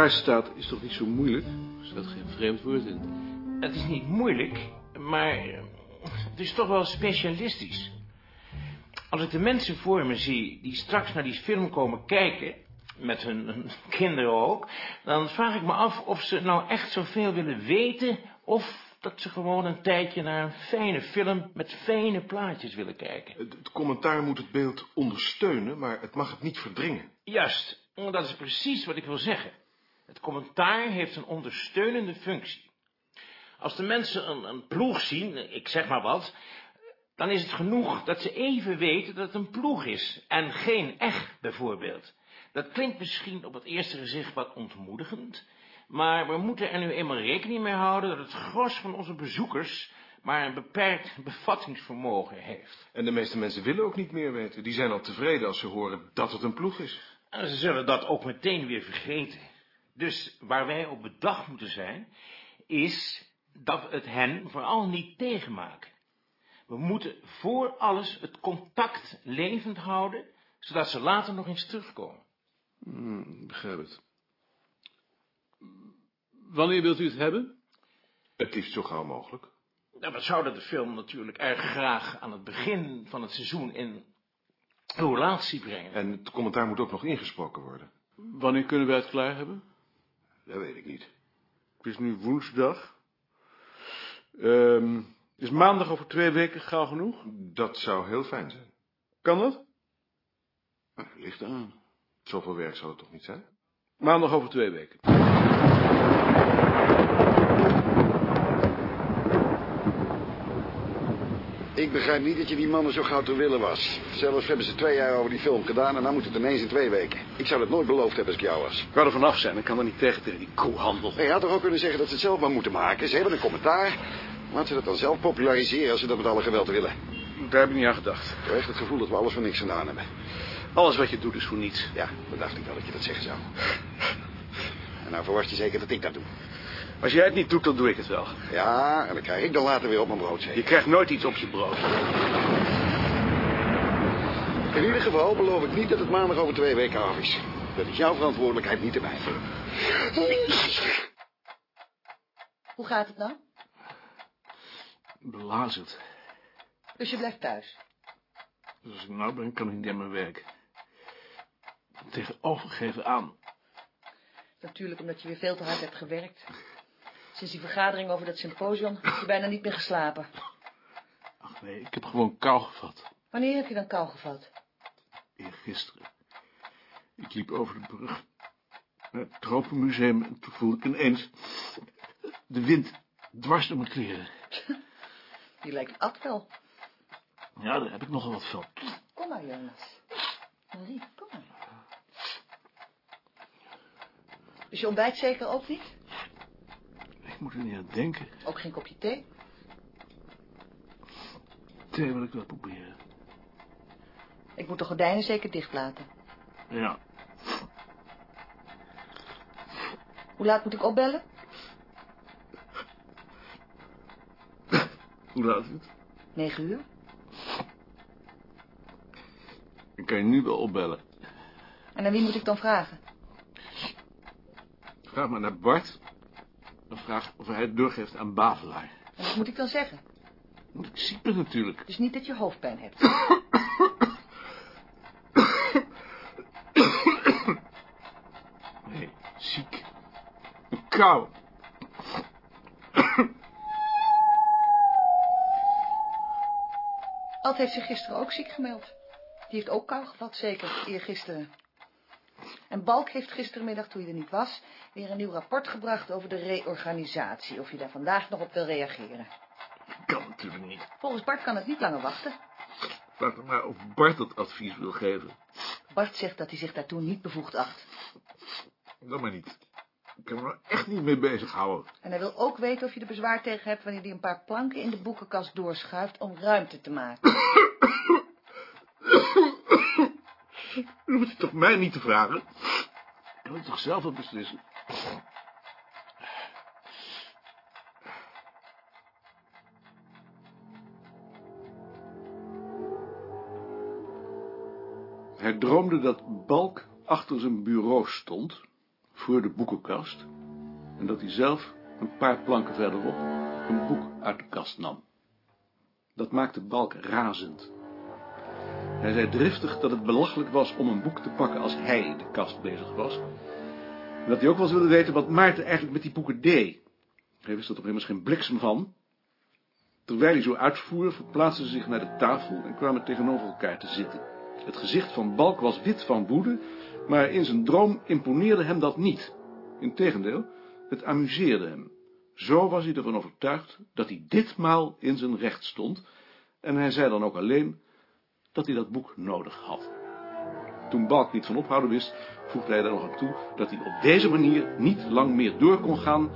daar staat is toch niet zo moeilijk? Er staat geen vreemd woord in. Het is niet moeilijk, maar eh, het is toch wel specialistisch. Als ik de mensen voor me zie die straks naar die film komen kijken, met hun, hun kinderen ook, dan vraag ik me af of ze nou echt zoveel willen weten of dat ze gewoon een tijdje naar een fijne film met fijne plaatjes willen kijken. Het, het commentaar moet het beeld ondersteunen, maar het mag het niet verdringen. Juist, dat is precies wat ik wil zeggen. Het commentaar heeft een ondersteunende functie. Als de mensen een, een ploeg zien, ik zeg maar wat, dan is het genoeg dat ze even weten dat het een ploeg is en geen echt bijvoorbeeld. Dat klinkt misschien op het eerste gezicht wat ontmoedigend, maar we moeten er nu eenmaal rekening mee houden dat het gros van onze bezoekers maar een beperkt bevattingsvermogen heeft. En de meeste mensen willen ook niet meer weten. Die zijn al tevreden als ze horen dat het een ploeg is. En ze zullen dat ook meteen weer vergeten. Dus waar wij op bedacht moeten zijn, is dat we het hen vooral niet tegenmaken. We moeten voor alles het contact levend houden, zodat ze later nog eens terugkomen. Hmm, begrijp het. Wanneer wilt u het hebben? Het liefst zo gauw mogelijk. Nou, we zouden de film natuurlijk erg graag aan het begin van het seizoen in relatie brengen. En het commentaar moet ook nog ingesproken worden. Wanneer kunnen wij het klaar hebben? Dat weet ik niet. Het is nu woensdag. Ehm, is maandag over twee weken gauw genoeg? Dat zou heel fijn zijn. Kan dat? Nou, ligt aan. Zoveel werk zal het toch niet zijn? Maandag over twee weken. Ik begrijp niet dat je die mannen zo gauw te willen was. Zelfs hebben ze twee jaar over die film gedaan en dan moet het ineens in twee weken. Ik zou dat nooit beloofd hebben als ik jou was. Ik wou er vanaf zijn, ik kan er niet tegen tegen die koehandel. Je had toch ook kunnen zeggen dat ze het zelf maar moeten maken. Ze hebben een commentaar. Laat ze dat dan zelf populariseren als ze dat met alle geweld willen. Daar heb ik niet aan gedacht. Ik heb echt het gevoel dat we alles voor niks gedaan hebben. Alles wat je doet is voor niets. Ja, dat dacht ik wel dat je dat zeggen zou. En nou verwacht je zeker dat ik dat doe. Als jij het niet doet, dan doe ik het wel. Ja, en dan krijg ik dan later weer op mijn brood Je krijgt nooit iets op je brood. In ieder geval beloof ik niet dat het maandag over twee weken af is. Dat is jouw verantwoordelijkheid, niet de mijne. Hoe gaat het nou? Belazerd. Dus je blijft thuis. Dus als ik nou ben, kan ik niet aan mijn werk. Tegenovergeven aan. Natuurlijk omdat je weer veel te hard hebt gewerkt. Sinds die vergadering over dat symposium heb je bijna niet meer geslapen. Ach nee, ik heb gewoon kou gevat. Wanneer heb je dan kou gevat? Eergisteren. Ik liep over de brug naar het Tropenmuseum en toen voelde ik ineens de wind dwars door mijn kleren. Die lijkt Ad wel. Ja, daar heb ik nogal wat van. Kom maar, Jonas. Marie, kom maar. Dus je ontbijt zeker ook niet? Ik moet er niet aan denken. Ook geen kopje thee? Thee wil ik wel proberen. Ik moet de gordijnen zeker dicht laten. Ja, Hoe laat moet ik opbellen? hoe laat is het? Negen uur. Ik kan je nu wel opbellen. En aan wie moet ik dan vragen? Vraag maar naar Bart. En vraag het doorgeeft aan Bavelaar. En wat moet ik dan zeggen? Ik zie het natuurlijk. Dus niet dat je hoofdpijn hebt. Nee, ziek. Een kou. Ad heeft zich gisteren ook ziek gemeld. Die heeft ook kou gevat, zeker, eergisteren. En Balk heeft gistermiddag, toen je er niet was, weer een nieuw rapport gebracht over de reorganisatie. Of je daar vandaag nog op wil reageren. Kan natuurlijk niet. Volgens Bart kan het niet langer wachten. Vraag dan maar of Bart dat advies wil geven. Bart zegt dat hij zich daartoe niet bevoegd acht. Dat maar niet. Ik kan me er echt niet mee bezighouden. En hij wil ook weten of je er bezwaar tegen hebt wanneer hij een paar planken in de boekenkast doorschuift om ruimte te maken. Dan moet je toch mij niet te vragen? Kan ik toch zelf wel beslissen? Hij droomde dat Balk achter zijn bureau stond, voor de boekenkast en dat hij zelf een paar planken verderop een boek uit de kast nam. Dat maakte Balk razend. Hij zei driftig dat het belachelijk was om een boek te pakken als hij de kast bezig was. En dat hij ook wel eens wilde weten wat Maarten eigenlijk met die boeken deed. Hij wist er toch immers geen bliksem van. Terwijl hij zo uitvoer, verplaatsten ze zich naar de tafel en kwamen tegenover elkaar te zitten. Het gezicht van Balk was wit van woede, maar in zijn droom imponeerde hem dat niet. Integendeel, het amuseerde hem. Zo was hij ervan overtuigd dat hij ditmaal in zijn recht stond, en hij zei dan ook alleen dat hij dat boek nodig had. Toen Balk niet van ophouden wist, voegde hij er nog aan toe dat hij op deze manier niet lang meer door kon gaan,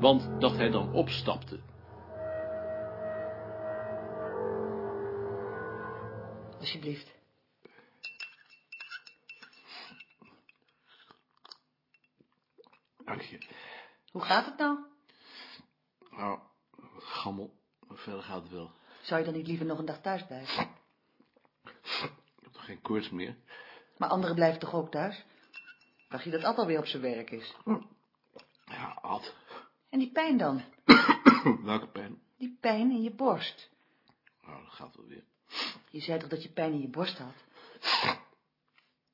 want dat hij dan opstapte. Alsjeblieft. Dank je. Hoe gaat het nou? Nou, gammel, maar verder gaat het wel. Zou je dan niet liever nog een dag thuis blijven? Geen koorts meer? Maar anderen blijven toch ook thuis? Dacht je dat Ad alweer op zijn werk is? Ja, Ad. En die pijn dan? Welke pijn? Die pijn in je borst. Nou, dat gaat wel weer. Je zei toch dat je pijn in je borst had?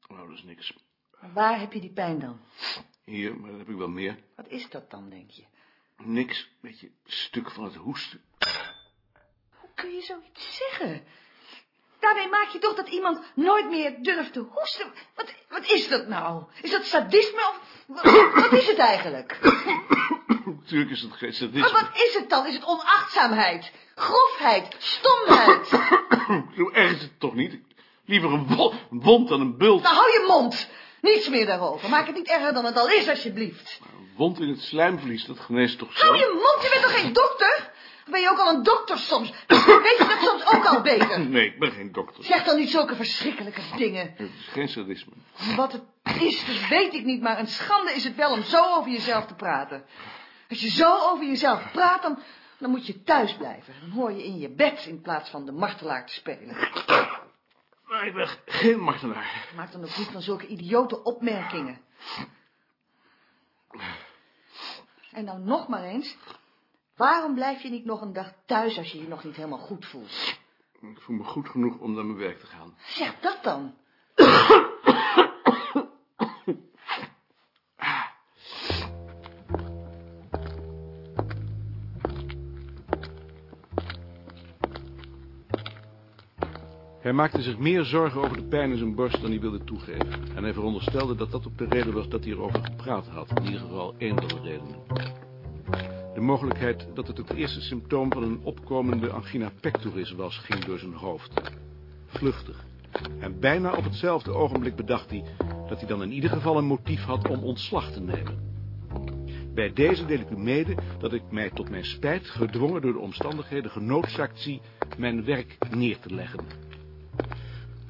Nou, dat is niks. Maar waar heb je die pijn dan? Hier, maar dat heb ik wel meer. Wat is dat dan, denk je? Niks, beetje stuk van het hoesten. Hoe kun je zoiets zeggen? Daarmee maak je toch dat iemand nooit meer durft te hoesten. Wat, wat is dat nou? Is dat sadisme of... Wat, wat is het eigenlijk? Natuurlijk is het geen Maar sadisme. wat is het dan? Is het onachtzaamheid? Grofheid? Stomheid? Zo erg is het toch niet? Liever een wond dan een bult. Nou, hou je mond. Niets meer daarover. Maak het niet erger dan het al is, alsjeblieft. Een wond in het slijmvlies, dat geneest toch zo? Hou je mond, je bent toch geen dokter? Ben je ook al een dokter soms? Weet je dat soms ook al beter? Nee, ik ben geen dokter. Zeg dan niet zulke verschrikkelijke dingen. Het is geen sadisme. Wat het is, dat weet ik niet, maar een schande is het wel om zo over jezelf te praten. Als je zo over jezelf praat, dan, dan moet je thuis blijven. Dan hoor je in je bed in plaats van de martelaar te spelen. Maar ik ben geen martelaar. Maak dan ook niet van zulke idiote opmerkingen. En nou nog maar eens. Waarom blijf je niet nog een dag thuis als je je nog niet helemaal goed voelt? Ik voel me goed genoeg om naar mijn werk te gaan. Zeg dat dan. Hij maakte zich meer zorgen over de pijn in zijn borst dan hij wilde toegeven. En hij veronderstelde dat dat ook de reden was dat hij erover gepraat had. In ieder geval één van de redenen. De mogelijkheid dat het het eerste symptoom van een opkomende angina pectoris was, ging door zijn hoofd. Vluchtig. En bijna op hetzelfde ogenblik bedacht hij dat hij dan in ieder geval een motief had om ontslag te nemen. Bij deze deel ik u mede dat ik mij tot mijn spijt, gedwongen door de omstandigheden, genoodzaakt zie mijn werk neer te leggen.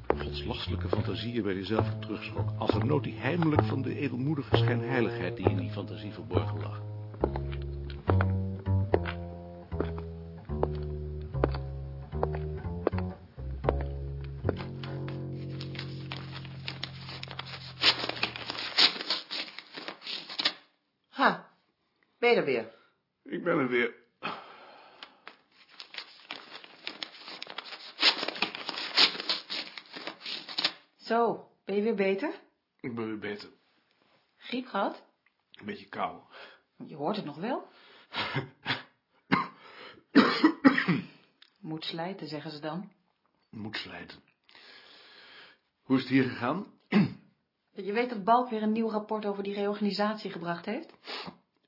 Godslastelijke fantasieën bij jezelf terugschrok, als genoot hij heimelijk van de edelmoedige schijnheiligheid die in die fantasie verborgen lag. Er weer? Ik ben er weer. Zo, ben je weer beter? Ik ben weer beter. Griep gehad? Een beetje kou. Je hoort het nog wel. Moet slijten, zeggen ze dan. Moet slijten. Hoe is het hier gegaan? Je weet dat Balk weer een nieuw rapport over die reorganisatie gebracht heeft?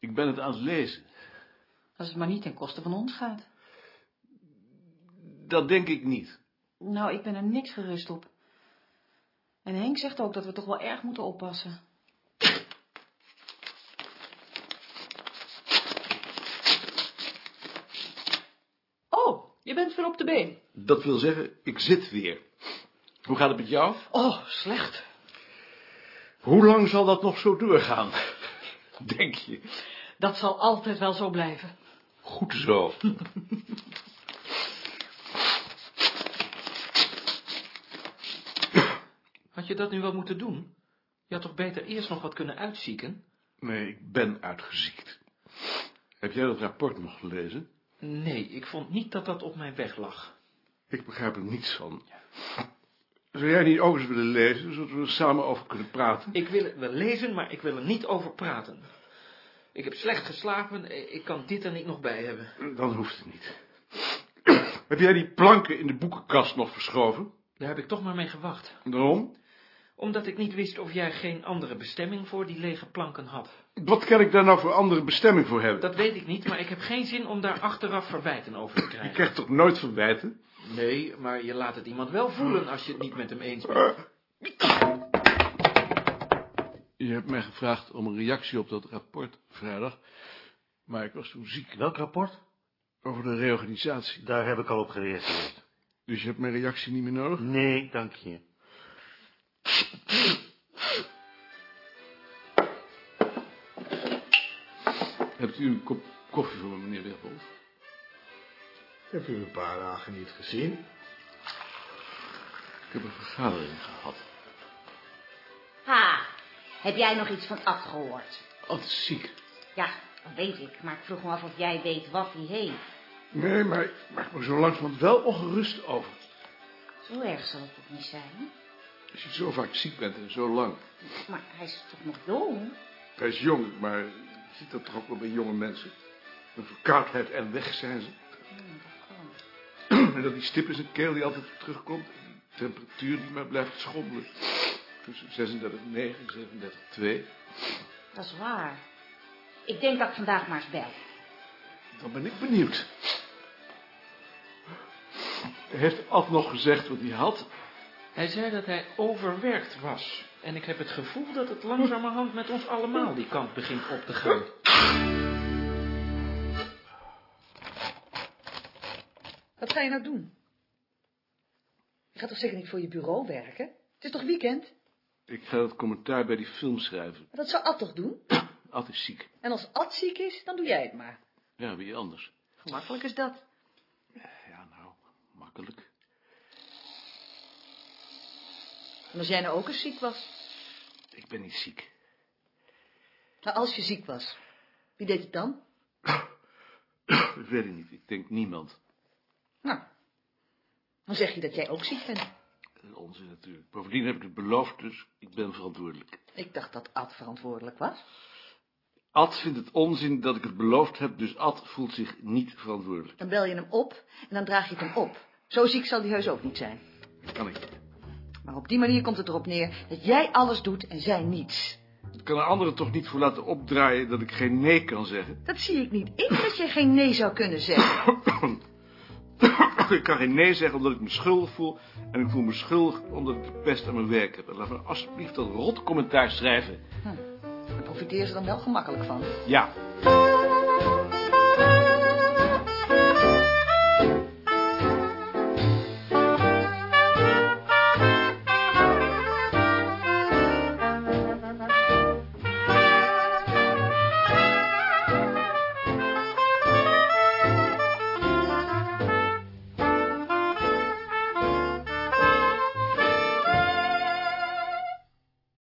Ik ben het aan het lezen. Als het maar niet ten koste van ons gaat. Dat denk ik niet. Nou, ik ben er niks gerust op. En Henk zegt ook dat we toch wel erg moeten oppassen. Oh, je bent weer op de been. Dat wil zeggen, ik zit weer. Hoe gaat het met jou? Oh, slecht. Hoe lang zal dat nog zo doorgaan? Denk je? Dat zal altijd wel zo blijven. Goed zo. Had je dat nu wel moeten doen? Je had toch beter eerst nog wat kunnen uitzieken? Nee, ik ben uitgeziekt. Heb jij dat rapport nog gelezen? Nee, ik vond niet dat dat op mijn weg lag. Ik begrijp er niets van. Zou jij niet ook eens willen lezen, zodat we er samen over kunnen praten? Ik wil het wel lezen, maar ik wil er niet over praten. Ik heb slecht geslapen, ik kan dit er niet nog bij hebben. Dan hoeft het niet. Heb jij die planken in de boekenkast nog verschoven? Daar heb ik toch maar mee gewacht. Waarom? Omdat ik niet wist of jij geen andere bestemming voor die lege planken had. Wat kan ik daar nou voor andere bestemming voor hebben? Dat weet ik niet, maar ik heb geen zin om daar achteraf verwijten over te Je krijgen. krijgt toch nooit verwijten? Nee, maar je laat het iemand wel voelen als je het niet met hem eens bent. Je hebt mij gevraagd om een reactie op dat rapport vrijdag, maar ik was toen ziek Welk rapport? over de reorganisatie. Daar heb ik al op gereageerd. Dus je hebt mijn reactie niet meer nodig? Nee, dank je. Hebt u een kop koffie voor me, meneer Wigbold? Ik heb u een paar dagen niet gezien. Ik heb een vergadering gehad. Ha, heb jij nog iets van Ad gehoord? Altijd ziek. Ja, dat weet ik, maar ik vroeg me af of jij weet wat hij heeft. Nee, maar ik maak me zo langzamerhand wel ongerust over. Zo erg zal het toch niet zijn? Als je zo vaak ziek bent en zo lang. Maar hij is toch nog jong? Hij is jong, maar je ziet dat toch ook wel bij jonge mensen. Een verkoudheid en weg zijn ze. En dat die stip in zijn keel die altijd terugkomt. En die temperatuur die maar blijft schommelen. Tussen 36,9 en 37,2. Dat is waar. Ik denk dat ik vandaag maar eens bel. Dan ben ik benieuwd. Heeft Ad nog gezegd wat hij had? Hij zei dat hij overwerkt was. En ik heb het gevoel dat het langzamerhand met ons allemaal die kant begint op te gaan. Wat ga je nou doen? Je gaat toch zeker niet voor je bureau werken? Het is toch weekend? Ik ga het commentaar bij die film schrijven. Maar dat zou Ad toch doen? Ad is ziek. En als Ad ziek is, dan doe jij het maar. Ja, wie anders? Gemakkelijk is dat. Ja, nou, makkelijk. En als jij nou ook eens ziek was? Ik ben niet ziek. Nou, als je ziek was, wie deed het dan? Dat weet ik niet. Ik denk niemand. Nou, dan zeg je dat jij ook ziek bent. Onzin natuurlijk. Bovendien heb ik het beloofd, dus ik ben verantwoordelijk. Ik dacht dat Ad verantwoordelijk was. Ad vindt het onzin dat ik het beloofd heb, dus Ad voelt zich niet verantwoordelijk. Dan bel je hem op en dan draag je het hem op. Zo ziek zal die heus ook niet zijn. Dat kan ik. Maar op die manier komt het erop neer dat jij alles doet en zij niets. Het kan een andere toch niet voor laten opdraaien dat ik geen nee kan zeggen. Dat zie ik niet in dat je geen nee zou kunnen zeggen. ik kan geen nee zeggen omdat ik me schuldig voel. En ik voel me schuldig omdat ik de pest aan mijn werk heb. En laat me alsjeblieft dat rot commentaar schrijven. Daar profiteer ze dan wel gemakkelijk van. Ja,